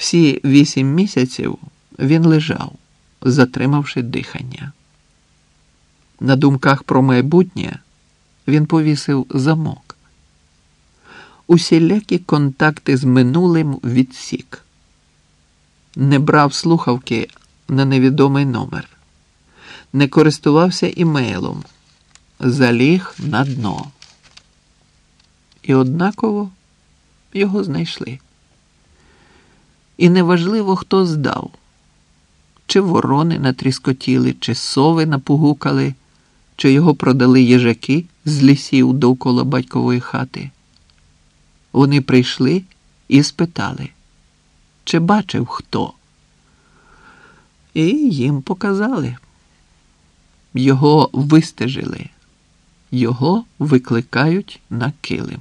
Всі вісім місяців він лежав, затримавши дихання. На думках про майбутнє він повісив замок. Усілякі контакти з минулим відсік. Не брав слухавки на невідомий номер, не користувався імейлом, заліг на дно. І однаково його знайшли. І неважливо, хто здав, чи ворони натріскотіли, чи сови напугукали, чи його продали їжаки з лісів довкола батькової хати. Вони прийшли і спитали, чи бачив хто. І їм показали. Його вистежили, його викликають на килим.